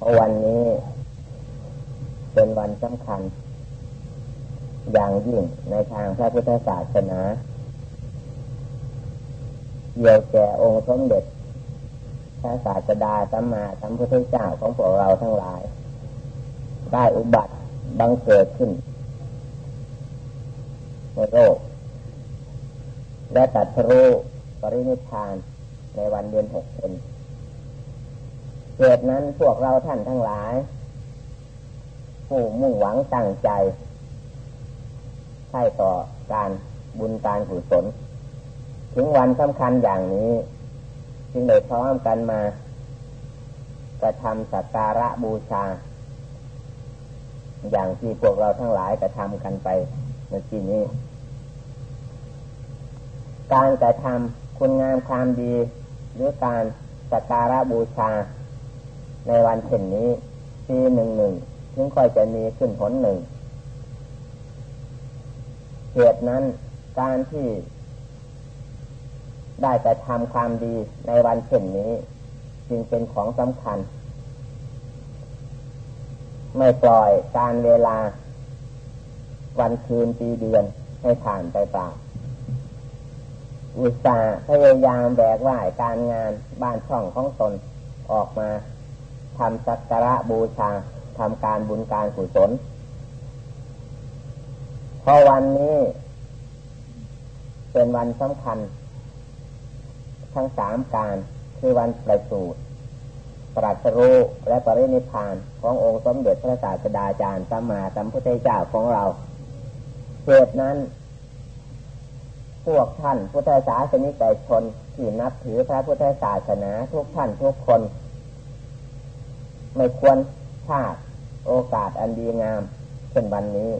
เพราะวันนี้เป็นวันสำคัญ อย่างยิ่งในทางพระพุทธศาสนาเกี่ยวแก่องค์สมเด็จพระศาสดาสัมมาสัมพุทธเจ้าของพวกเราทั้งหลาย ได้อุบัติบังเกิดขึ้นในโลกและตัดรู้ปรินิพานในวันเดือนหกเป็น เกิดนั้นพวกเราท่านทั้งหลาย ผู้มุ่งหวังตั้งใจให้ต่อการบุญการกุศลถึงวันสำคัญอย่างนี้ จึงได้พร้อมกันมากระทำสักการะบูชา อย่างที่พวกเราทั้งหลายกระทำกันไปเมื่อกี้นี้ การกระทำคุณงามความดี หรือการสักการะบูชา ในวันเช่นนี้ปีหนึ่งหนึ่งถึงค่อยจะมีขึ้นผลหนึ่งเหตุนั้นการที่ได้แต่ทำความดีในวันเช่นนี้ จึงเป็นของสำคัญ ไม่ปล่อยการเวลา วันคืนปีเดือนให้ผ่านไปเปล่าอุตส่าห์พยายามแบกว่าการงานบ้านช่องของตนออกมา ทำสักการะบูชาทำการบุญการกุศลพอวันนี้ เป็นวันสำคัญ ทั้งสามการคือวันประสูติปรัชรู้และปรินิพานขององค์สมเด็จพระศาสดาจารย์สัมมาสัมพุทธเจ้าของเราเหตุนั้น พวกท่านพุทธศาสนิกชนที่นับถือพระพุทธศาสนาทุกท่านทุกคน ไม่ควรพลาดโอกาสอันดีงามเช่นวันนี้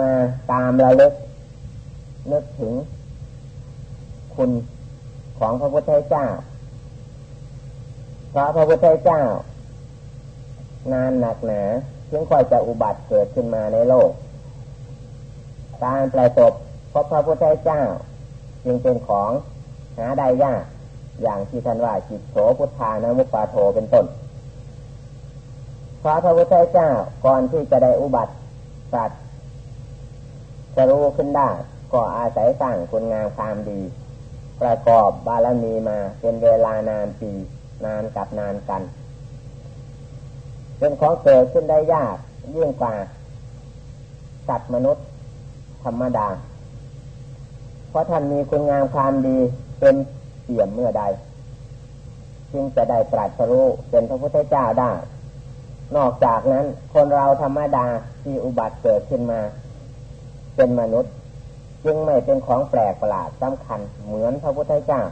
มาตามระลึกนึกถึงคุณของพระพุทธเจ้าเพราะพระพุทธเจ้า นานหนักหนาเพียงค่อยจะอุบัติเกิดขึ้นมาในโลก การประสบพบพระพุทธเจ้า จึงเป็นของหาได้ยากอย่างที่ท่านว่าจิตโสพุทธานะมุปาโทเป็นต้น เพราะพระพุทธเจ้าก่อนที่จะได้อุบัติสัตว์จะรู้ขึ้นได้ ก็อาศัยสร้างคุณงามความดี ประกอบบารมีมาเป็นเวลานานปีนานกับนานกันเป็นของเกิดขึ้นได้ยากยิ่งกว่าสัตว์มนุษย์ธรรมดา เพราะท่านมีคุณงามความดีเป็นเสี่ยมเมื่อใด จึงจะได้ตรัสรู้เป็นพระพุทธเจ้าได้ นอกจากนั้น คนเราธรรมดาที่อุบัติเกิดขึ้นมา เป็นมนุษย์ จึงไม่เป็นของแปลกประหลาดสำคัญ เหมือนพระพุทธเจ้า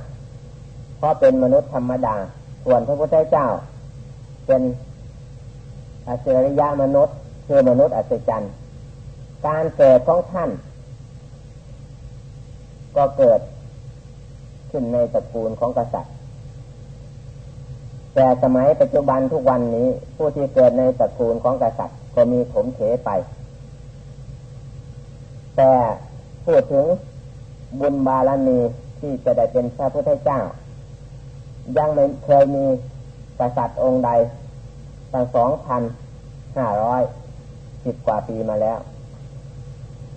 เพราะเป็นมนุษย์ธรรมดา ส่วนพระพุทธเจ้า เป็นอัจฉริยะมนุษย์ คือมนุษย์อัศจรรย์ การเกิดของท่าน ก็เกิดขึ้นในตระกูลของกษัตริย์ แต่สมัยปัจจุบันทุกวันนี้ ผู้ที่เกิดในตระกูลของกษัตริย์ก็มีถมเถไป แต่พูดถึงบุญบารมีที่จะได้เป็นพระพุทธเจ้า ยังไม่เคยมีกษัตริย์องค์ใดตั้งสองพันห้าร้อยสิบกว่าปีมาแล้ว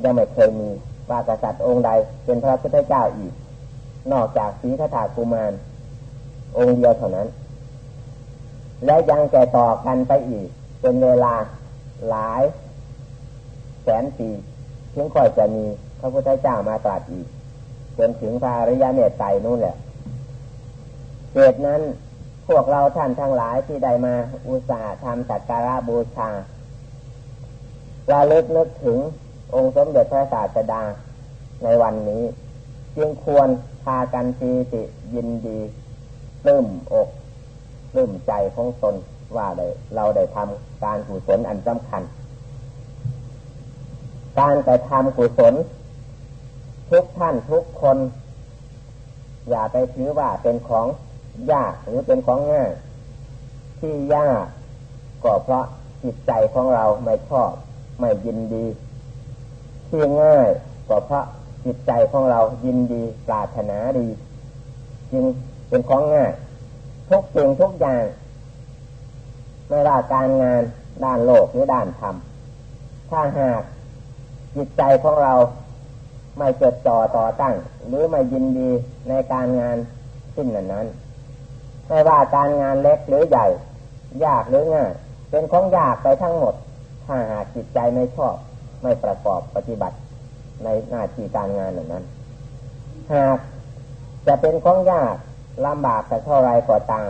ยังไม่เคยมีว่ากษัตริย์องค์ใดเป็นพระพุทธเจ้าอีก นอกจากสีคาถากุมารองค์เดียวเท่านั้น และยังจะต่อกันไปอีก เป็นเวลาหลายแสนปีถึงค่อยจะมีพระพุทธเจ้ามาตรัสอีกจนถึงพระอริยเมตไตรนู่นแหละเหตุนั้นพวกเราท่านทั้งหลายที่ได้มาอุตส่าห์ทำสักการะบูชาระลึกนึกถึงองค์สมเด็จพระศาสดาในวันนี้ จึงควรพากันปีติยินดีปลื้มอก ปลื้มใจของตนว่าได้เราได้ทำการกุศลอันสำคัญ การแต่ทำกุศล ทุกท่านทุกคน อย่าไปถือว่าเป็นของยากหรือเป็นของง่ายที่ยากก็เพราะจิตใจของเราไม่ชอบ ไม่ยินดี ที่ง่ายก็เพราะจิตใจของเรายินดีปรารถนาดี จึงเป็นของง่าย ทุกสิ่งทุกอย่างไม่ว่าการงานด้านโลกหรือด้านธรรมถ้าหากจิตใจของเราไม่จดจ่อต่อตั้ง หรือไม่ยินดีในการงานสิ้นนั้น ไม่ว่าการงานเล็กหรือใหญ่ ยากหรือง่ายเป็นของยากไปทั้งหมด ถ้าหากจิตใจไม่ชอบ ไม่ประกอบปฏิบัติในหน้าที่การงานนั้น หากจะเป็นของยาก ลำบากแต่เท่าไรก็ตาม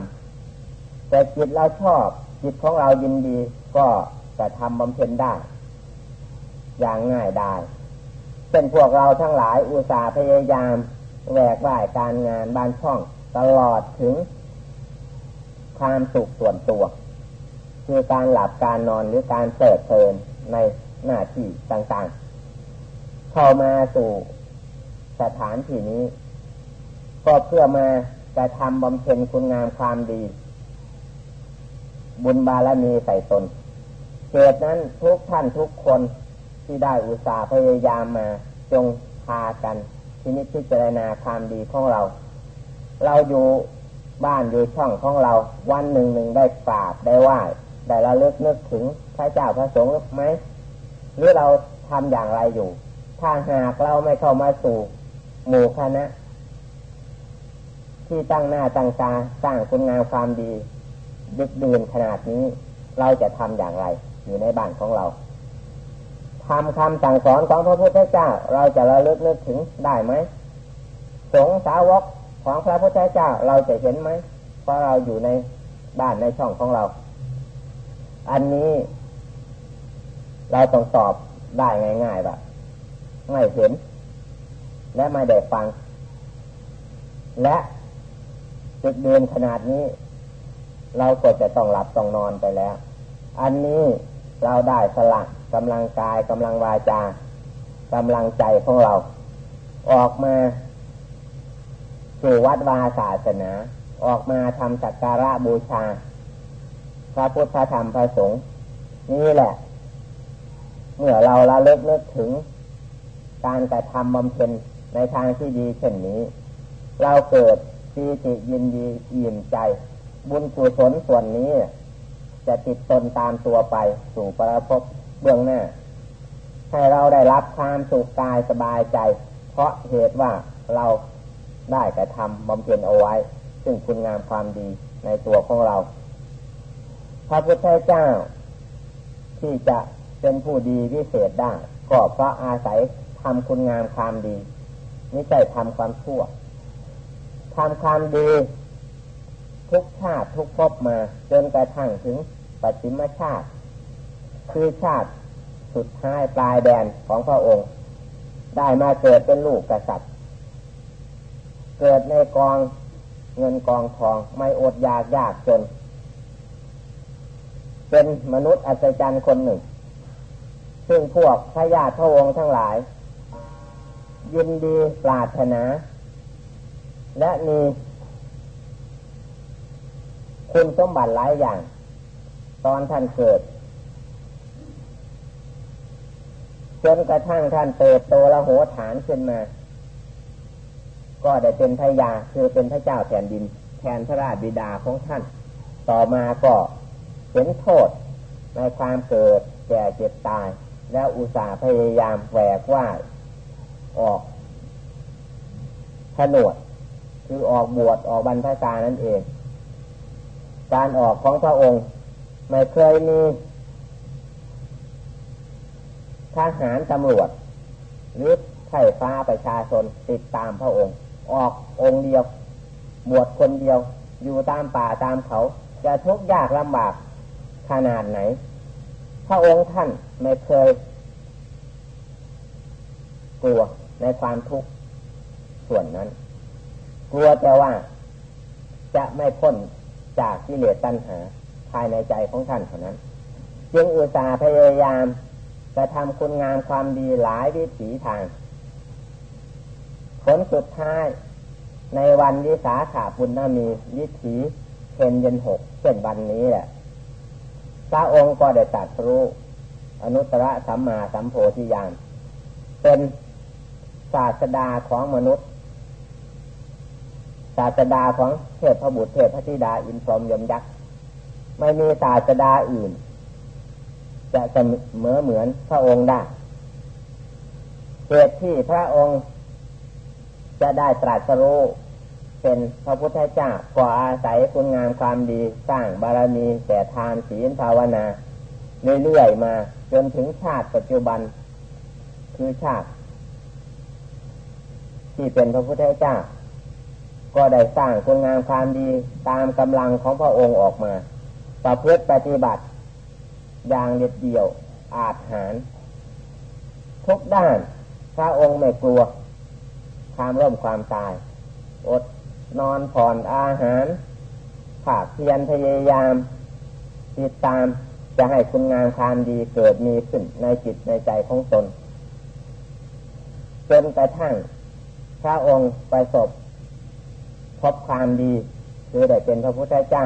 แต่จิตเราชอบ จิตของเรายินดีก็จะทำบำเพ็ญได้ อย่างง่ายได้เป็นพวกเราทั้งหลายอุตส่าห์พยายามแหวกว่ายการงานบ้านช่อง ตลอดถึงความสุขส่วนตัว คือการหลับการนอนหรือการเสดเพลินในหน้าที่ต่างๆ เข้ามาสู่สถานที่นี้ ก็เพื่อมา จะทำบำเพ็ญคุณงามความดี บุญบารมีใส่ตนเหตุนั้นทุกท่านทุกคนที่ได้อุตส่าห์พยายามมา จงพากันที่นิพิจารณาความดีของเรา เราอยู่บ้านอยู่ช่องของเรา วันหนึ่งหนึ่งได้กราบได้ไหว้ได้ระลึกนึกถึงพระเจ้าพระสงฆ์ไหมหรือเราทำอย่างไรอยู่ ถ้าหากเราไม่เข้ามาสู่หมู่คณะ ที่ตั้งหน้าตั้งตาสร้างคุณงามความดีดึกดื่นขนาดนี้ เราจะทำอย่างไร อยู่ในบ้านของเราทำคำสั่งสอนของพระพุทธเจ้า เราจะระลึกนึกถึงได้ไหมสงสาวกของพระพุทธเจ้าเราจะเห็นไหมเพราะเราอยู่ในบ้านในช่องของเรา อันนี้ เราต้องตอบได้ง่ายๆแบบไม่เห็น และไม่ได้ฟัง และ จุดเดินขนาดนี้ เราก็จะต้องหลับต้องนอนไปแล้ว อันนี้เราได้สละกำลังกายกำลังวาจากำลังใจของเรา ออกมาสู่วัดวาศาสนา ออกมาทำสักการะบูชา พระพุทธธรรมพระสงฆ์นี่แหละ เมื่อเราละเลิกนึกถึง การกระทำบำเพ็ญในทางที่ดีเช่นนี้ เราเกิด ปีติยินดีอิ่มใจ บุญกุศลส่วนนี้ จะติดตนตามตัวไป สู่ประพบเบื้องหน้า ให้เราได้รับความสุขกายสบายใจ เพราะเหตุว่าเราได้กระทำบำเพ็ญเอาไว้ ซึ่งคุณงามความดีในตัวของเรา พระพุทธเจ้า ที่จะเป็นผู้ดีวิเศษได้ก็เพราะอาศัยทำคุณงามความดี ไม่ใช่ทำความชั่ว ทำความดีทุกชาติทุกภพมาจนกระทั่งถึงปัจฉิมชาติ คือชาติสุดท้ายปลายแดนของพระองค์ ได้มาเกิดเป็นลูกกษัตริย์ เกิดในกองเงินกองทองไม่อดอยากยากจน เป็นมนุษย์อัศจรรย์คนหนึ่ง ซึ่งพวกพระญาติพระองค์ทั้งหลาย ยินดีปรารถนา และมี คุณสมบัติหลายอย่าง ตอนท่านเกิด จนกระทั่งท่านเติบโตละโหฐานขึ้นมา ก็ได้เป็นพระยาคือเป็นพระเจ้าแผ่นดิน แทนพระราชบิดาของท่าน ต่อมาก็เห็นโทษในความเกิดแก่เจ็บตาย แล้วอุตส่าห์พยายามแหวกว่าออกผนวด คือออกบวชออกบรรพชานั่นเอง การออกของพระองค์ ไม่เคยมีทหารตำรวจหรือไถ่ฟ้าประชาชนติดตามพระองค์ ออกองค์เดียว บวชคนเดียว อยู่ตามป่าตามเขา จะทุกข์ยากลำบากขนาดไหน พระองค์ท่านไม่เคย กลัวในความทุกข์ส่วนนั้น กลัวแต่ว่าจะไม่พ้นจากกิเลสตัณหา ภายในใจของท่านเท่านั้น จึงอุตส่าห์พยายามจะทำคุณงามความดีหลายวิถีทาง ผลสุดท้ายในวันวิสาขาบุญนามีวิถีเพนเย็นหกเช่นวันนี้แหละพระองค์ก็ได้ตรัสรู้อนุตตรสัมมาสัมโพธิญาณเป็นศาสดาของมนุษย์ ศาสดาของเทพพระบุตรเทพพระธิดาอินทรมยมยักษ์ไม่มีศาสดาอื่น จะเสมอเหมือนพระองค์ได้เหตุที่พระองค์จะได้ตรัสรู้เป็นพระพุทธเจ้าก็อาศัยคุณงามความดีสร้างบารมีแต่ทานศีลภาวนาเรื่อยๆมาจนถึงชาติปัจจุบัน คือชาติ ที่เป็นพระพุทธเจ้า ก็ได้สร้างคุณงามความดีตามกำลังของพระองค์ออกมา ประพฤติปฏิบัติ อย่างเด็ดเดี่ยว อาจหาร ทุกด้าน พระองค์ไม่กลัว ความร่มความตาย อดนอนผ่อนอาหารผากเพียรพยายาม ติดตามจะให้คุณงามความดีเกิดมีขึ้นในจิตในใจของตนจนกระทั่งพระองค์ประสบ พบความดี คือได้เป็นพระพุทธเจ้า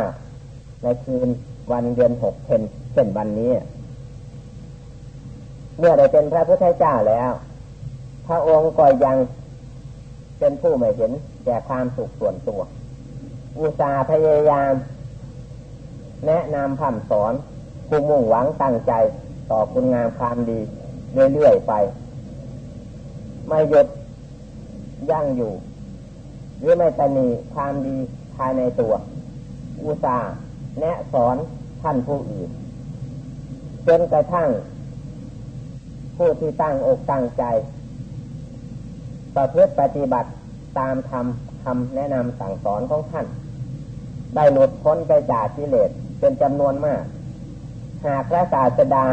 ในคืนวันเดือนหกเพนเช่นวันนี้ เมื่อได้เป็นพระพุทธเจ้าแล้ว พระองค์ก็ยังเป็นผู้ไม่เห็นแก่ความสุขส่วนตัว อุตสาห์พยายาม แนะนำคำสอนผู้มุ่งหวังตั้งใจต่อคุณงามความดี เรื่อยๆไป ไม่หยุดยั่งอยู่ หรือไม่ตนีความดีภายในตัว อุตสาห์แนะสอนท่านผู้อื่นจนกระทั่ง ผู้ที่ตั้งอกตั้งใจ ประพฤติปฏิบัติตามธรรมคำแนะนำสั่งสอนของท่าน ได้หลุดพ้นไปจากกิเลสเป็นจำนวนมาก หากพระศาสดา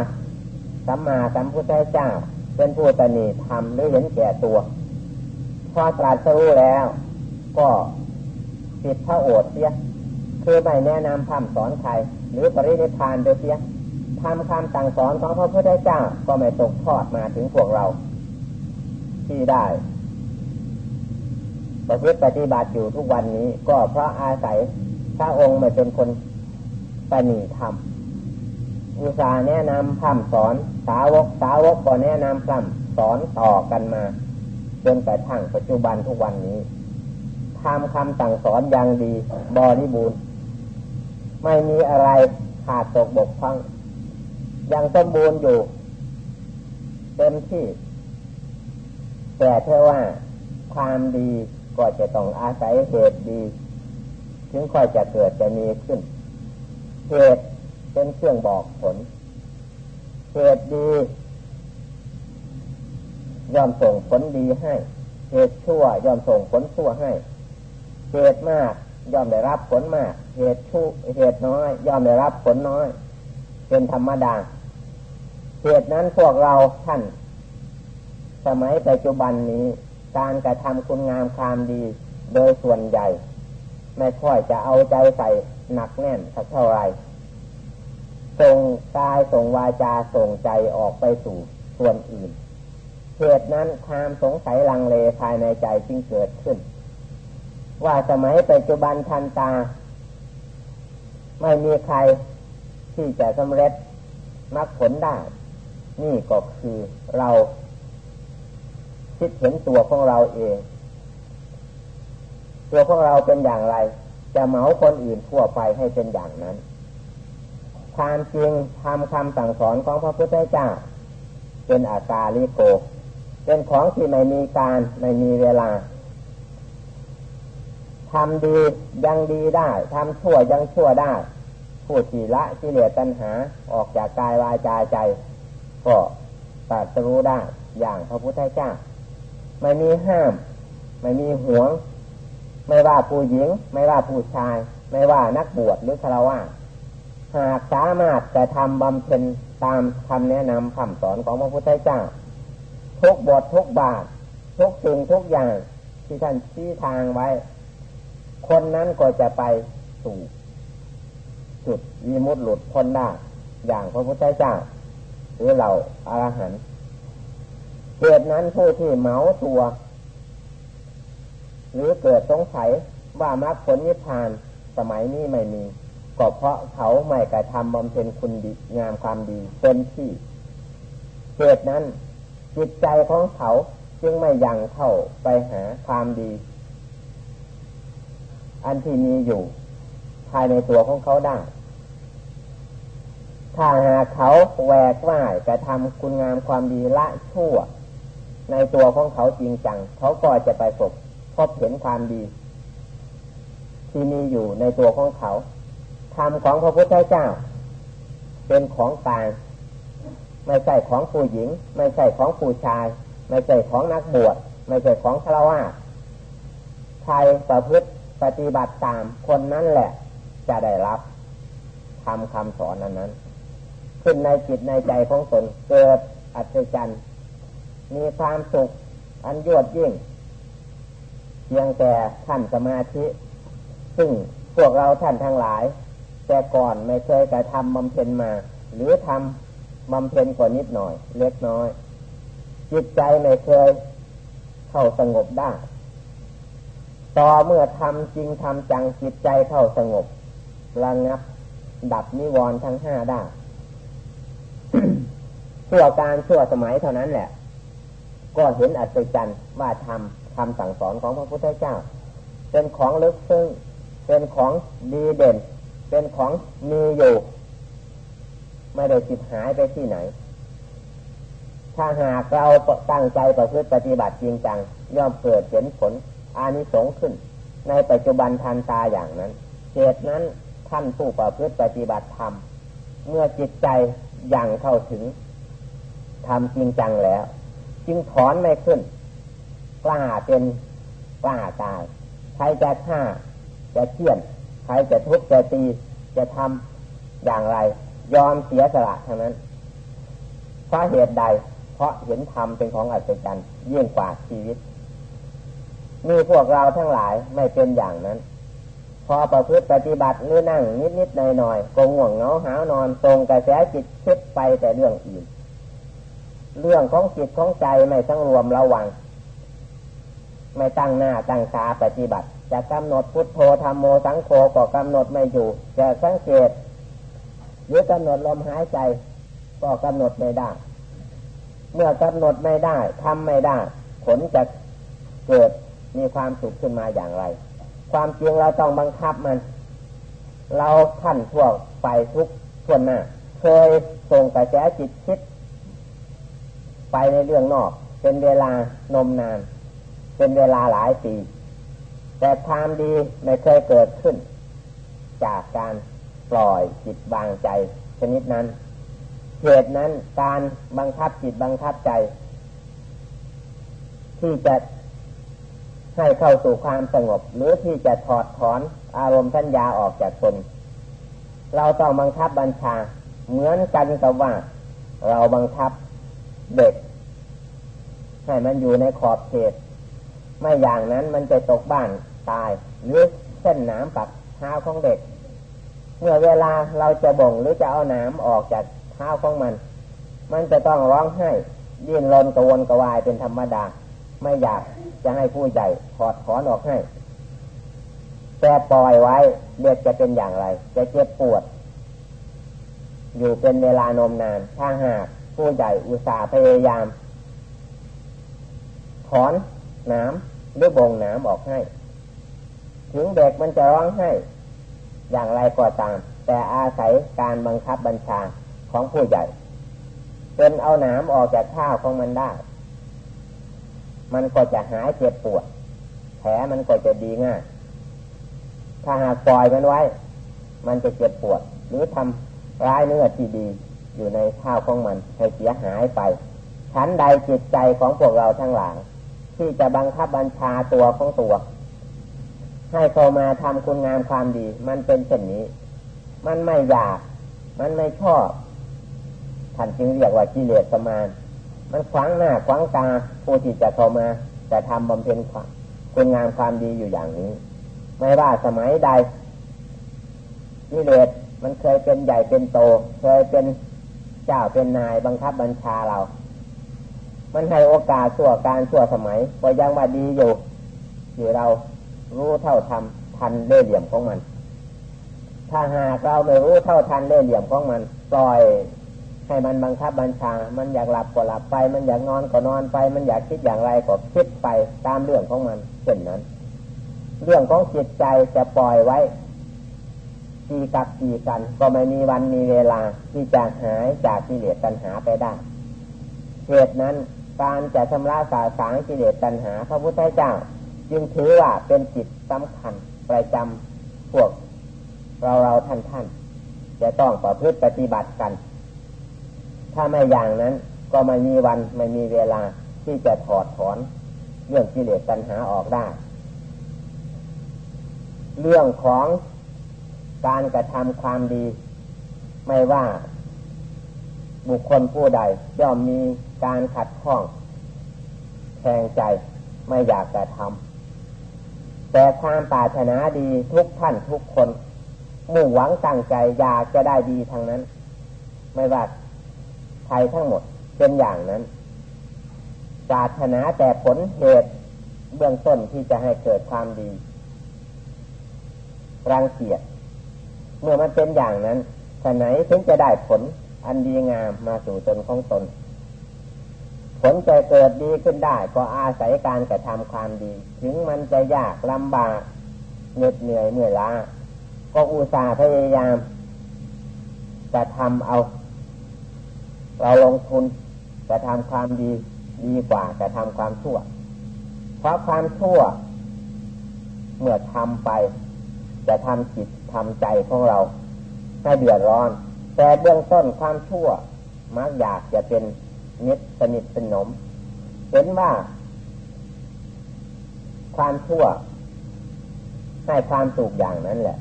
สัมมาสัมพุทธเจ้า เป็นผู้ตนีธรรมหรือเห็นแก่ตัว พอตรัสรู้แล้ว ก็ปิดพระโอษฐ์เสียคือไม่แนะนำคำสอนใครหรือปรินิพานไปเสียทำคำสั่งสอนของพระพุทธเจ้าก็ไม่ตกทอดมาถึงพวกเรา ที่ได้ประพฤติปฏิบัติอยู่ทุกวันนี้ ก็เพราะอาศัยพระองค์มาเป็นคนปณีธรรมอุตสาแนะนำคำสอนสาวกสาวกก็แนะนำคำสอนต่อกันมาจนกระทั่งปัจจุบันทุกวันนี้ ทำคำสั่งสอนอย่างดีบริบูรณ์ไม่มีอะไรขาดตกบกพร่องยังสมบูรณ์อยู่เต็มที่ แต่เท่าว่าความดีก็จะต้องอาศัยเหตุดี ถึงค่อยจะเกิดจะมีขึ้น เหตุเป็นเครื่องบอกผล เหตุดียอมส่งผลดีให้ เหตุชั่วยอมส่งผลชั่วให้ เหตุมากย่อมได้รับผลมาก เหตุชั่วเหตุน้อย ย่อมได้รับผลน้อย เป็นธรรมดา เหตุนั้นพวกเราท่าน สมัยปัจจุบันนี้ การกระทำคุณงามความดี โดยส่วนใหญ่ ไม่ค่อยจะเอาใจใส่หนักแน่นสักเท่าไหร่ส่งกายส่งวาจาส่งใจออกไปสู่ส่วนอื่นเหตุนั้นความสงสัยลังเลภายในใจจึงเกิดขึ้น ว่าสมัยปัจจุบันทันตา ไม่มีใครที่จะสำเร็จมรรคผลได้ นี่ก็คือเรา คิดเห็นตัวของเราเอง ตัวของเราเป็นอย่างไร จะเหมาคนอื่นทั่วไปให้เป็นอย่างนั้นความจริงทำคำสั่งสอนของพระพุทธเจ้า เป็นอากาลิโก เป็นของที่ไม่มีการไม่มีเวลา ทำดียังดีได้ทำชั่วยังชั่วได้ผู้ที่ละกิเลสตัณหาออกจากกายวาจาใจ ก็ตัดรู้ได้อย่างพระพุทธเจ้าไม่มีห้าม ไม่มีห่วง ไม่ว่าผู้หญิง ไม่ว่าผู้ชาย ไม่ว่านักบวชหรือฆราวาสหากสามารถจะทำบำเพ็ญตามคำแนะนำคำสอนของพระพุทธเจ้า ทุกบททุกบาท ทุกสิ่งทุกอย่างที่ท่านชี้ทางไว้ คนนั้นก็จะไปสู่จุดยีมุดหลุดพ้นได้อย่างพระพุทธเจ้าหรือเราอารหันต์เหตุนั้นผู้ที่เมาตัว หรือเกิดสงสัยว่ามรรคผลนิพพานสมัยนี้ไม่มี ก็เพราะเขาไม่กระทำบำเพ็ญคุณดีงามความดีเป็นที่เหตุนั้นจิตใจของเขาจึงไม่ยังเข้าไปหาความดี อันที่มีอยู่ ภายในตัวของเขาได้ ถ้าหากเขาแหวกว่ายกระทำคุณงามความดีละชั่ว ในตัวของเขาจริงจัง เขาก็จะไปพบพบเห็นความดี ที่มีอยู่ในตัวของเขาธรรมของพระพุทธเจ้า เป็นของกลางไม่ใช่ของผู้หญิง ไม่ใช่ของผู้ชาย ไม่ใช่ของนักบวชไม่ใช่ของฆราวาสใครประพฤติ ปฏิบัติตามคนนั้นแหละ จะได้รับทำคำสอนนั้นนั้น ขึ้นในจิตในใจของตนเกิดอัศจรรย์มีความสุขอันยวดยิ่งเพียงแต่ท่านสมาธิ ซึ่งพวกเราท่านทั้งหลาย แต่ก่อนไม่เคยกระทำบำเพ็ญมา หรือทำบำเพ็ญกว่านิดหน่อย เล็กน้อย จิตใจไม่เคยเข้าสงบได้ ต่อเมื่อทำจริงทำจังจิตใจเข้าสงบระงับ ดับนิวรณ์ทั้งห้าได้ชั่วการชั่วสมัยเท่านั้นแหละ ก็เห็นอัศจรรย์ว่าทำคำสั่งสอนของพระพุทธเจ้า เป็นของลึกซึ้งเป็นของดีเด่น เป็นของมีอยู่ ไม่ได้สิบหายไปที่ไหน ถ้าหากเราตั้งใจประพฤติปฏิบัติจริงจัง ย่อมเกิดเห็นผล อานิสงส์ขึ้น ในปัจจุบันทันตาอย่างนั้นเหตุนั้นท่านผู้ประพฤติปฏิบัติธรรมเมื่อจิตใจยังเข้าถึงทำจริงจังแล้ว จึงถอนไม่ขึ้น กล้าเป็นกล้าตายใครจะฆ่าจะเที่ยนใครจะทุบจะตีจะทำอย่างไร ยอมเสียสละทั้งนั้นเพราะเหตุใด เพราะเห็นธรรมเป็นของอัศจรรย์ยิ่งกว่าชีวิต มีพวกเราทั้งหลายไม่เป็นอย่างนั้น พอประพฤติปฏิบัติหรือนั่งนิดนิดหน่อยหน่อยกงห่วงเหงาหานอนตรงกระแสจิตคิดไปแต่เรื่องอื่นเรื่องของจิตของใจไม่ตั้งรวมระวัง ไม่ตั้งหน้าตั้งตาปฏิบัติ จะกำหนดพุทโธธรรมโมสังโฆก็กำหนดไม่อยู่ จะสังเกตหรือกำหนดลมหายใจ ก็กำหนดไม่ได้ เมื่อกำหนดไม่ได้ทำไม่ได้ ผลจะเกิด มีความสุขขึ้นมาอย่างไร ความจริงเราต้องบังคับมัน เราท่านทั่วไปทุกส่วนหน้าเคยส่งกระแสจิตคิด ไปในเรื่องนอก เป็นเวลานมนาน เป็นเวลาหลายปี แต่ความดีไม่เคยเกิดขึ้น จากการปล่อยจิตบางใจชนิดนั้นเหตุนั้นการบังคับจิตบังคับใจ ที่จะ ให้เข้าสู่ความสงบ หรือที่จะถอดถอนอารมณ์สัญญาออกจากตนเราต้องบังคับบัญชา เหมือนกันกับว่า เราบังคับเด็ก ให้มันอยู่ในขอบเขต ไม่อย่างนั้นมันจะตกบ้านตายหรือเส้นนามปักเท้าของเด็ก เมื่อเวลาเราจะบ่งหรือจะเอานามออกจากเท้าของมัน มันจะต้องร้องไห้ ดิ้นรนกระวนกระวายเป็นธรรมดา ไม่อยากจะให้ผู้ใหญ่ถอดถอนออกให้ แต่ปล่อยไว้เด็กจะเป็นอย่างไร จะเจ็บปวด อยู่เป็นเวลานมนาน ถ้าหากผู้ใหญ่อุตส่าห์พยายาม ถอนน้ำหรือบ่งน้ำออกให้ ถึงเด็กมันจะร้องให้ อย่างไรก็ตาม แต่อาศัยการบังคับบัญชาของผู้ใหญ่เป็นเอาน้ำออกจากข้าวของมันได้ มันก็จะหายเจ็บปวด แผลมันก็จะดีง่าย ถ้าหากปล่อยมันไว้ มันจะเจ็บปวด หรือทำร้ายเนื้อที่ดีอยู่ในข้าวของมันให้เสียหายไปชั้นใดจิตใจของพวกเราทั้งหลายที่จะบังคับบัญชาตัวของตัว ให้เข้ามาทำคุณงามความดี มันเป็นเช่นนี้ มันไม่อยาก มันไม่ชอบท่านจึงเรียกว่ากิเลสประมาณ มันขวางหน้าขวางตาผู้ที่จะเข้ามาจะทำบำเพ็ญคุณงามความดีอยู่อย่างนี้ ไม่ว่าสมัยใดนิเลศมันเคยเป็นใหญ่เป็นโต เคยเป็นเจ้าเป็นนายบังคับบัญชาเรา มันให้โอกาสชั่วการชั่วสมัยก็ยังว่าดีอยู่ที่เรารู้เท่าทำทันเล่เหลี่ยมของมัน ถ้าหากเราไม่รู้เท่าทันเล่เหลี่ยมของมัน ปล่อย ให้มันบังคับบัญชา มันอยากหลับก็หลับไป มันอยากนอนก็นอนไป มันอยากคิดอย่างไรก็คิดไปตามเรื่องของมันเช่นนั้น เรื่องของจิตใจจะปล่อยไว้ใตีกับตีกัน ก็ไม่มีวันมีเวลาที่จะหายจากกิเลสตัณหาไปได้เหตุนั้นการจะชำระสาสางกิเลสตัณหา พระพุทธเจ้า จึงถือว่าเป็นจิตสำคัญประจำพวกเราเราท่านท่านจะต้องประพฤติปฏิบัติกัน ถ้าไม่อย่างนั้น ก็ไม่มีวันไม่มีเวลาที่จะถอดถอน เรื่องกิเลสตัณหาออกได้ เรื่องของการกระทำความดี ไม่ว่าบุคคลผู้ใดย่อมมีการขัดข้องแทงใจไม่อยากจะทำแต่ความปรารถนาดีทุกท่านทุกคน มุ่งหวังตั้งใจอยากจะได้ดีทางนั้น ไม่ว่า ครทั้งหมดเป็นอย่างนั้นปรารถนาแต่ผลเหตุเบื้องต้นที่จะให้เกิดความดีรังเกียจเมื่อมันเป็นอย่างนั้นฉะไหนถึงจะได้ผลอันดีงามมาสู่ตนของตน ผลจะเกิดดีขึ้นได้ ก็อาศัยการกระทำความดี ถึงมันจะยากลำบากเหน็ดเหนื่อยเมื่อยล้าก็อุตส่าห์พยายามจะทำเอา เราลงทุนจะทำความดีดีกว่าจะทำความชั่ว เพราะความชั่ว เมื่อทำไป จะทำจิตทำใจของเราให้เดือดร้อน แต่เบื้องต้นความชั่ว มักอยากจะเป็นนิดสนิทสนม เห็นว่า ความชั่วให้ความสุขอย่างนั้นแหละ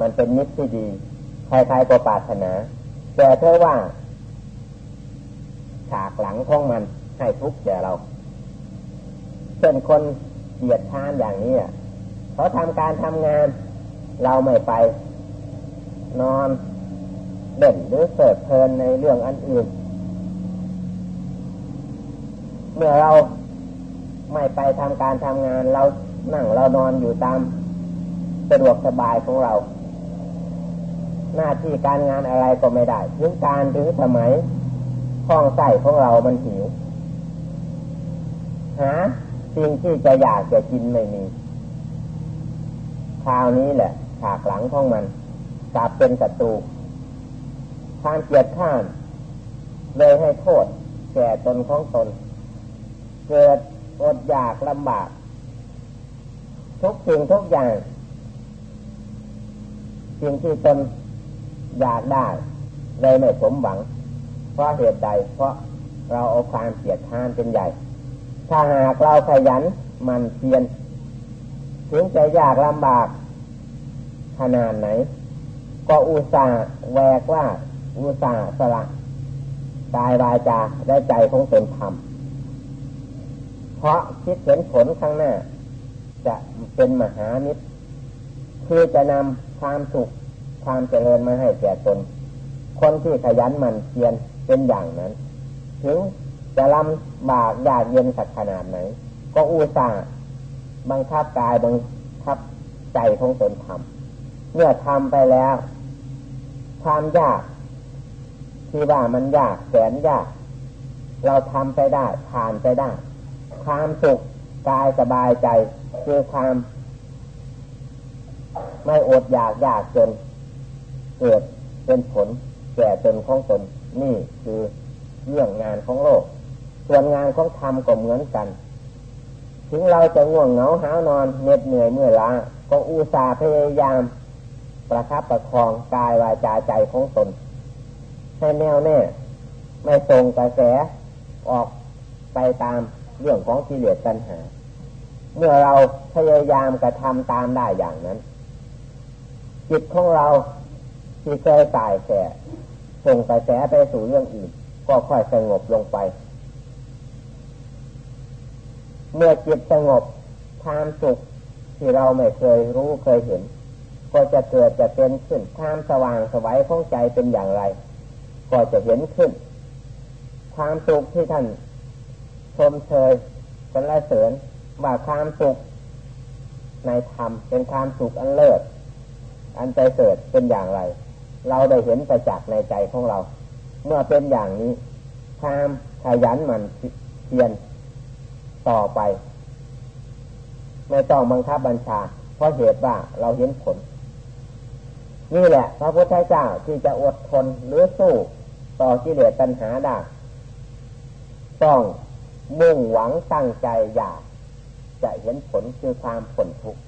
มันเป็นนิดที่ดี ใครๆก็ปรารถนา แต่เธอว่า ฉากหลังของมันให้ทุกข์แก่เราเช่นคนเกียดชานอย่างนี้เขาทำการทำงาน เราไม่ไป นอนเด่นหรือเสดเพลินในเรื่องอันอื่น เมื่อเราไม่ไปทำการทำงาน เรานั่งเรานอนอยู่ตามสะดวกสบายของเรา หน้าที่การงานอะไรก็ไม่ได้ถึงการถึงสมัยท้องไส้ของเรามันหิวหาสิ่งที่จะอยากจะกินไม่มีคราวนี้แหละฉากหลังของมันกลับเป็นศัตรูความเกลียดข้ามเลยให้โทษแก่ตนของตน เกิดอดอยากลำบาก ทุกสิ่งทุกอย่าง สิ่งที่ตน อยากได้เลยไม่สมหวัง เพราะเหตุใด เพราะเราเอาความเกียดข้านเป็นใหญ่ ถ้าหากเราขยันมันเพียรถึงจะยากลำบากขนาดไหน ก็อุตส่าห์แวกว่าอุตส่าห์สละกายวาจาได้ใจของตนทำเพราะคิดเห็นผลข้างหน้า จะเป็นมหานิตคือจะนำความสุข ความเจริญมาให้แก่ตน คนที่ขยันหมั่นเพียรเป็นอย่างนั้น ถึงจะลำบากยากเย็นสักขนาดไหน ก็อุตส่าห์บังคับกายบังคับใจของตนทำเมื่อทำไปแล้ว ความยาก ที่ว่ามันยากแสนยาก เราทำไปได้ผ่านไปได้ ความสุขกายสบายใจคือความไม่อดอยากยากจน เกิดเป็นผลแก่ตนของตนนี่คือเรื่องงานของโลก ส่วนงานของธรรมก็เหมือนกัน ถึงเราจะง่วงเหงาหานอนเหน็ดเหนื่อยเมื่อล้าก็อุตส่าห์พยายาม ประคับประคองกายวาจาใจของตนให้แน่วแน่ไม่ส่งกระแสออกไปตามเรื่องของกิเลสตัณหา เมื่อเราพยายามกระทำตามได้อย่างนั้น จิตของเรา ที่เคยตายแก่ส่งกระแสไปสู่เรื่องอื่นก็ค่อยสงบลงไป เมื่อจิตสงบความสุขที่เราไม่เคยรู้เคยเห็น ก็จะเกิดจะเป็นขึ้นความสว่างสวัยของใจเป็นอย่างไร ก็จะเห็นขึ้น ความสุขที่ท่านชมเชยสรรเสริญว่าความสุขในธรรมเป็นความสุขอันเลิศอันใจเกิดเป็นอย่างไร เราได้เห็นประจักษ์ในใจของเรา เมื่อเป็นอย่างนี้ความขยันมันเพียนต่อไป ไม่ต้องบังคับบัญชา เพราะเหตุว่าเราเห็นผล นี่แหละ พระพุทธเจ้าที่จะอดทนหรือสู้ต่อกิเลสตัณหาได้ต้องมุ่งหวังตั้งใจอยากจะเห็นผลคือความผลทุกข์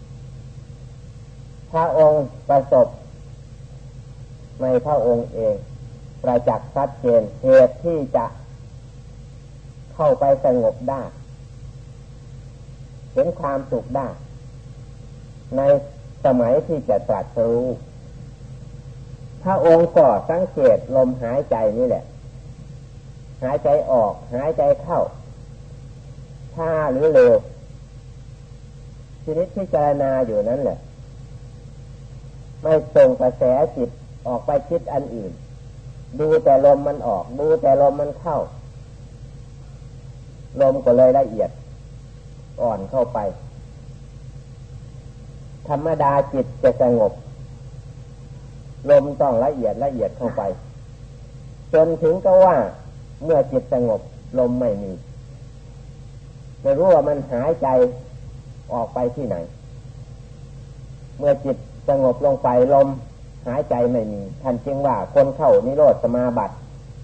พระองค์ประสบ ในพระองค์เอง ประจักษ์ชัดเจนเหตุที่จะเข้าไปสงบได้ เห็นความสุขได้ ในสมัยที่จะตรัสรู้พระองค์ก็สังเกตลมหายใจนี่แหละ หายใจออก หายใจเข้าช้าหรือเร็วชีวิตที่เจารณาอยู่นั้นแหละ ไม่ส่งกระแสจิต ออกไปคิดอันอื่น ดูแต่ลมมันออก ดูแต่ลมมันเข้า ลมก็เลยละเอียด อ่อนเข้าไป ธรรมดาจิตจะสงบ ลมต้องละเอียดละเอียดเข้าไป จนถึงก็ว่าเมื่อจิตสงบ ลมไม่มีไม่รู้ว่ามันหายใจออกไปที่ไหน เมื่อจิตสงบลงไปลม หายใจไม่มี ท่านจึงว่าคนเข้านิโรธสมาบัติ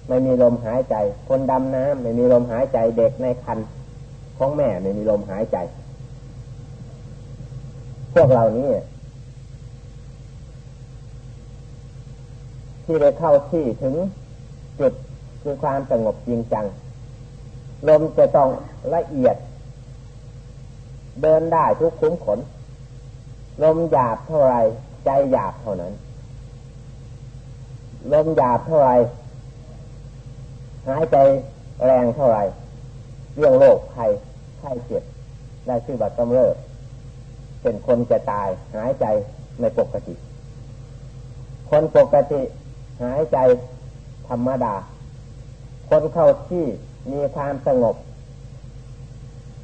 ไม่มีลมหายใจ คนดำน้ำไม่มีลมหายใจเด็กในคันของแม่ไม่มีลมหายใจ พวกเรานี้ที่ได้เข้าที่ถึงจุดคือความสงบจริงจัง ลมจะต้องละเอียด เดินได้ทุกคุ้มขน ลมหยาบเท่าไรใจหยาบเท่านั้น ลมหยาบเท่าไรหายใจแรงเท่าไรเรื่องโรคภัยไข้เจ็บได้ชื่อบัตรกำเริบเป็นคนจะตายหายใจไม่ปกติ คนปกติหายใจธรรมดา คนเข้าที่มีความสงบ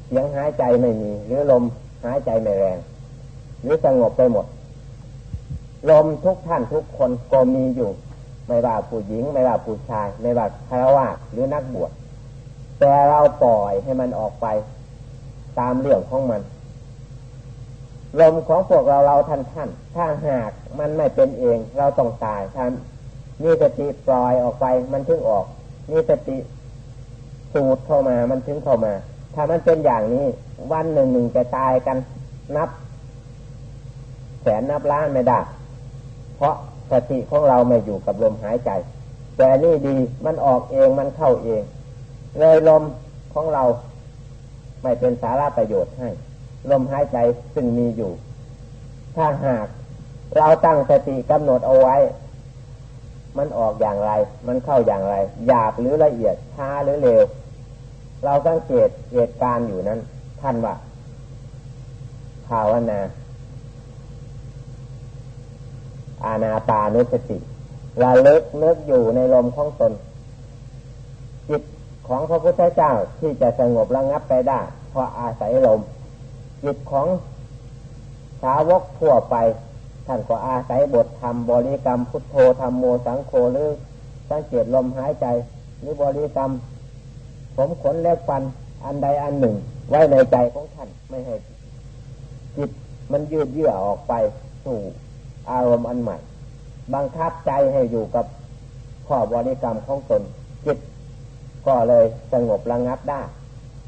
เสียงหายใจไม่มี หรือลมหายใจไม่แรง หรือสงบไปหมด ลมทุกท่านทุกคนก็มีอยู่ ไม่ว่าผู้หญิง ไม่ว่าผู้ชาย ไม่ว่าคารวะหรือนักบวชแต่เราปล่อยให้มันออกไปตามเรื่องของมันลมของพวกเราเราท่านท่าน ถ้าหากมันไม่เป็นเอง เราต้องตายท่านมีสติปล่อยออกไป มันถึงออกมีสติสูดเข้ามามันถึงเข้ามา ถ้ามันเป็นอย่างนี้ วันหนึ่งหนึ่งจะตายกันนับ แสนนับล้านไม่ได้เพราะ สติของเราไม่อยู่กับลมหายใจ แต่นี่ดีมันออกเองมันเข้าเอง เลยลมของเราไม่เป็นสาระประโยชน์ให้ ลมหายใจซึ่งมีอยู่ ถ้าหากเราตั้งสติกำหนดเอาไว้ มันออกอย่างไร มันเข้าอย่างไร หยาบหรือละเอียดช้าหรือเร็ว เราสังเกตเหตุการณ์อยู่นั้น ท่านว่าภาวนา อาณาปานุสติระลึกนึกอยู่ในลมของตน จิตของพระพุทธเจ้าที่จะสงบระงับไปได้เพราะอาศัยลม จิตของสาวกทั่วไป ท่านก็อาศัยบทธรรมบริกรรมพุทโธธรรมโมสังโฆหรือสังเกตลมหายใจ หรือบริกรรม ผมขนเล็บฟันอันใดอันหนึ่ง ไว้ในใจของท่านไม่ให้จิตมันยืดเยื้อออกไปสู่ อารมณ์อันใหม่ บังคับใจให้อยู่กับข้อบริกรรมของตนจิตก็เลยสงบระงับได้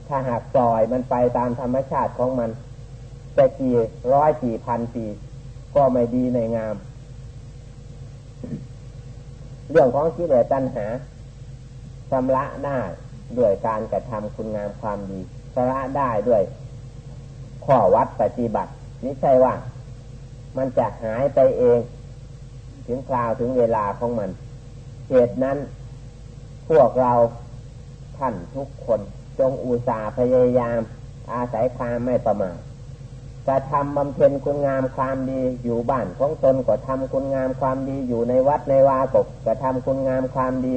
ถ้าหากปล่อยมันไปตามธรรมชาติของมันจะกี่ร้อยกี่พันปีก็ไม่ดีในงาม เรื่องของกิเลสตัณหาชำระได้ด้วยการกระทำคุณงามความดีสละได้ด้วยข้อวัดปฏิบัติ นี่ใช่ว่า มันจะหายไปเอง ถึงคราวถึงเวลาของมัน เหตุนั้น พวกเราท่านทุกคนจงอุตส่าห์พยายาม อาศัยความไม่ประมาทจะทำบำเพ็ญคุณงามความดีอยู่บ้านของตนก็ทำคุณงามความดีอยู่ในวัดในวากบก็ทำคุณงามความดี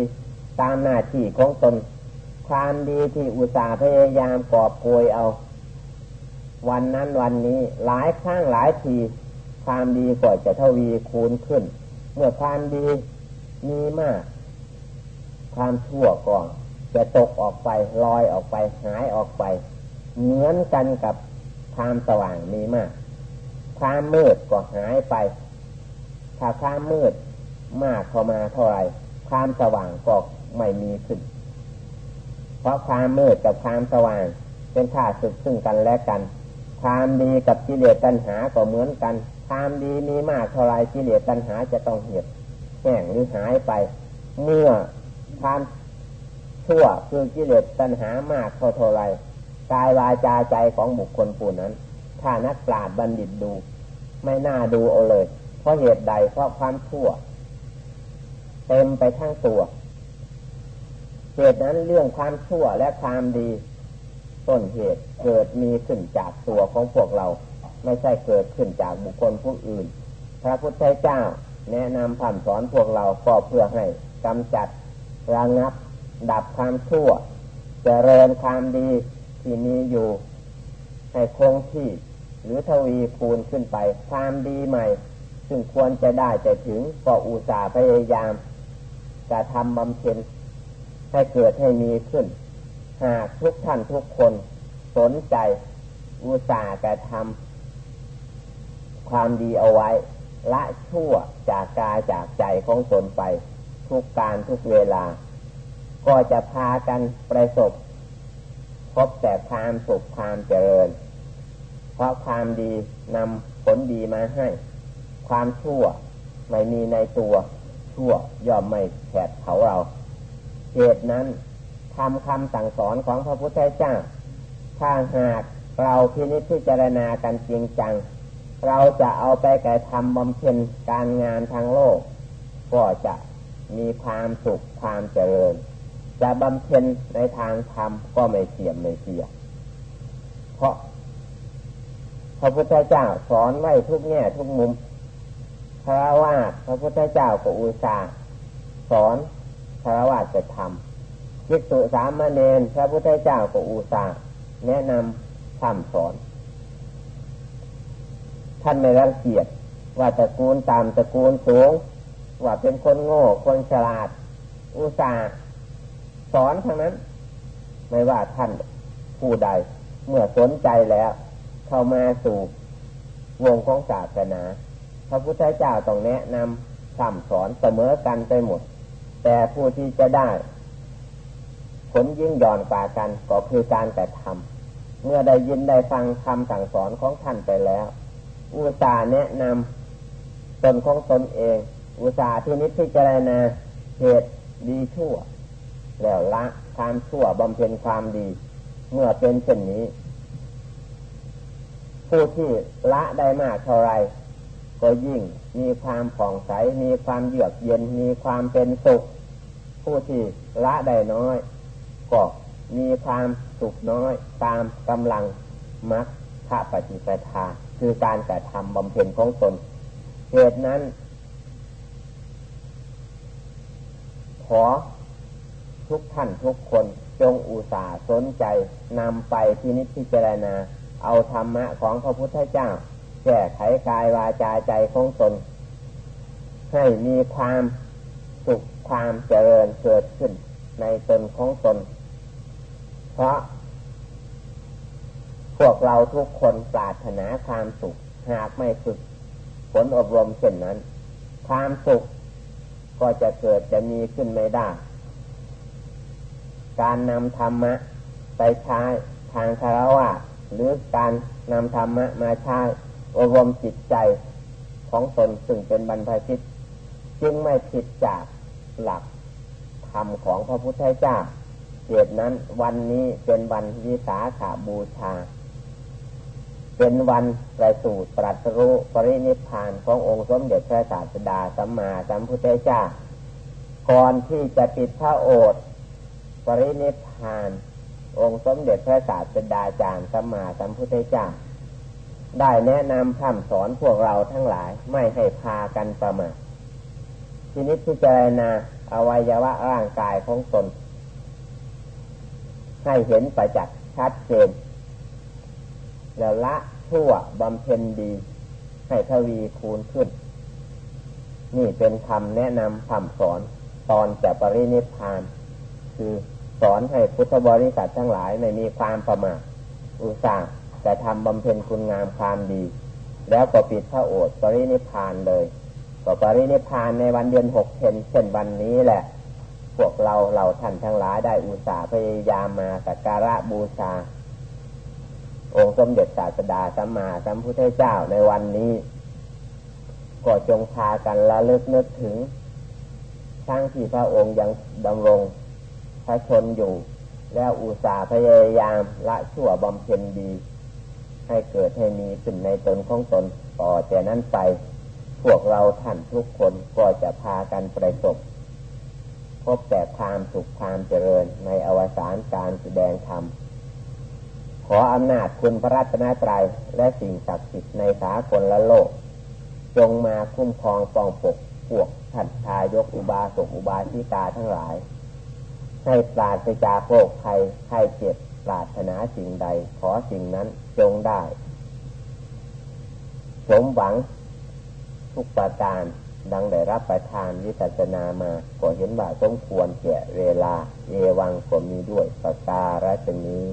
ตามหน้าที่ของตน ความดีที่อุตส่าห์พยายามกอบโกยเอา วันนั้นวันนี้หลายครั้งหลายที ความดีก็จะทวีคูณขึ้น เมื่อความดีมีมาก ความชั่วก่อจะตกออกไปลอยออกไปหายออกไป เหมือนกันกับความสว่างมีมาก ความมืดก็หายไป ถ้าความมืดมากเข้ามาเท่าไรความสว่างก็ไม่มีขึ้น เพราะความมืดกับความสว่าง เป็นข้าศึกซึ่งกันและกัน ความดีกับกิเลสตัณหาก็เหมือนกัน ความดีมีมากเท่าไรกิเลสตัณหาจะต้องเหี่ยวแห้งหรือหายไป เมื่อความชั่วคือกิเลสตัณหามากเท่าเท่าไรกายวาจาใจของบุคคลผู้นั้น ถ้านักปราชญ์บัณฑิตดู ไม่น่าดูเอาเลย เพราะเหตุใดเพราะความชั่ว เต็มไปทั้งตัวเหตุนั้นเรื่องความชั่วและความดีต้นเหตุเกิดมีขึ้นจากตัวของพวกเรา ไม่ใช่เกิดขึ้นจากบุคคลผู้อื่น พระพุทธเจ้าแนะนำผ่านสอนพวกเราก็เพื่อให้กำจัดระงับ ดับความชั่วจเจริญความดีที่มีอยู่ ให้คงที่หรือทวีคูณขึ้นไปความดีใหม่ ซึ่งควรจะได้จะถึงก็อุตส่าห์พยายามจะทำบำเพ็ญให้เกิดให้มีขึ้น หากทุกท่านทุกคนสนใจ อุตส่าห์จะทำ ความดีเอาไว้ ละชั่วจากกายจากใจของตนไป ทุกการทุกเวลา ก็จะพากันประสบ พบแต่ความสุขความเจริญ เพราะความดีนำผลดีมาให้ ความชั่วไม่มีในตัว ชั่วย่อมไม่แผดเผาเราเหตุนั้นทำคำสั่งสอนของพระพุทธเจ้าถ้าหากเราพินิจพิจารณากันจริงจัง เราจะเอาไปกระทำบำเพ็ญการงานทางโลก ก็จะมีความสุขความเจริญ จะบำเพ็ญในทางธรรมก็ไม่เสียมไม่เสีย เพราะพระพุทธเจ้าสอนไว้ทุกแง่ทุกมุมคารวะพระพุทธเจ้าก็อุตส่าห์สอนคารวะจะทำจิตตุสามเณรพระพุทธเจ้าก็อุตส่าห์แนะนำทำสอน ท่านไม่รังเกียจว่าตระกูลตามตระกูลสูง ว่าเป็นคนโง่คนฉลาด อุตส่าห์สอนทั้งนั้น ไม่ว่าท่านผู้ใด เมื่อสนใจแล้ว เข้ามาสู่วงของศาสนาพระพุทธเจ้าต้องแนะนำคำสอนเสมอกันไปหมด แต่ผู้ที่จะได้ ผลยิ่งย่อนกว่ากันก็คือการแต่ทำเมื่อได้ยินได้ฟังคำสั่งสอนของท่านไปแล้ว อุตส่าห์แนะนำตนของตนเอง อุตส่าห์ที่นิพพิจารณาเหตุดีชั่ว แล้วละความชั่วบำเพ็ญความดี เมื่อเป็นเช่นนี้ ผู้ที่ละได้มากเท่าไรก็ยิ่งมีความผ่องใส มีความเยือกเย็น มีความเป็นสุข ผู้ที่ละได้น้อย ก็มีความสุขน้อย ตามกำลังมัรคปฏิปทา คือการกระทำบำเพ็ญของตนเหตุนั้น ขอทุกท่านทุกคนจงอุตส่าห์สนใจนำไปที่นิพพิจารณา เอาธรรมะของพระพุทธเจ้าแก้ไขกายวาจาใจของตน ให้มีความสุขความเจริญเกิดขึ้นในตนของตน เพราะ พวกเราทุกคนปรารถนาความสุข หากไม่ฝึกผลอบรมเช่นนั้น ความสุขก็จะเกิดจะมีขึ้นไม่ได้ การนำธรรมะไปใช้ทางคารวะหรือการนำธรรมะมาใช้อบรมจิตใจของตนซึ่งเป็นบรรพชิต จึงไม่ผิดจากหลักธรรมของพระพุทธเจ้าเหตุนั้นวันนี้เป็นวันวิสาขาบูชา เป็นวันประสูติตรัสรู้ปรินิพพานขององค์สมเด็จพระศาสดาสัมมาสัมพุทธเจ้าก่อนที่จะปิดพระโอษฐ์ปรินิพาน องค์สมเด็จพระศาสดาจารย์สัมมาสัมพุทธเจ้าได้แนะนำคำสอนพวกเราทั้งหลายไม่ให้พากันประมาททีนี้พิจารณาอวัยวะร่างกายของตน ให้เห็นประจักษ์ชัดเจน แล้วละชั่วบำเพ็ญดี ให้ทวีคูณขึ้น นี่เป็นคำแนะนำคำสอนตอนจะปรินิพพาน คือสอนให้พุทธบริษัททั้งหลายไม่มีความประมาทอุตส่าห์แต่ทำบำเพ็ญคุณงามความดี แล้วก็ปิดพระโอษฐ์ปรินิพานเลยก็ปรินิพานในวันเดือนหกเช่นเช่นวันนี้แหละ พวกเราเราท่านทั้งหลายได้อุตส่าห์พยายามมาสักการะบูชา องค์สมเด็จศาสดาสัมมาสัมพุทธเจ้าในวันนี้ ก็จงพากันละลึกนึกถึงทั้งที่พระองค์ยังดำรงพระชนอยู่ แล้วอุตส่าห์พยายามละชั่วบำเพ็ญดี ให้เกิดให้มีขึ้นในตนของตนต่อจากนั้นไป พวกเราท่านทุกคนก็จะพากันประสบพบแต่ความสุขความเจริญในอวสานการแสดงธรรม ขออำนาจคุณพระรัตนตรัยและสิ่งศักดิ์สิทธิ์ในสากลละโลก จงมาคุ้มครองป้องปกพวกท่านทายกอุบาสกอุบาสิกาทั้งหลาย ให้ปราศจากโรคภัยไข้เจ็บปรารถนาสิ่งใด ขอสิ่งนั้นจงได้ สมหวังทุกประการดังได้รับประทานวิจัสนามาก็เห็นว่าสมควรแก่เวลาเยวังก็มีด้วยประการฉนี้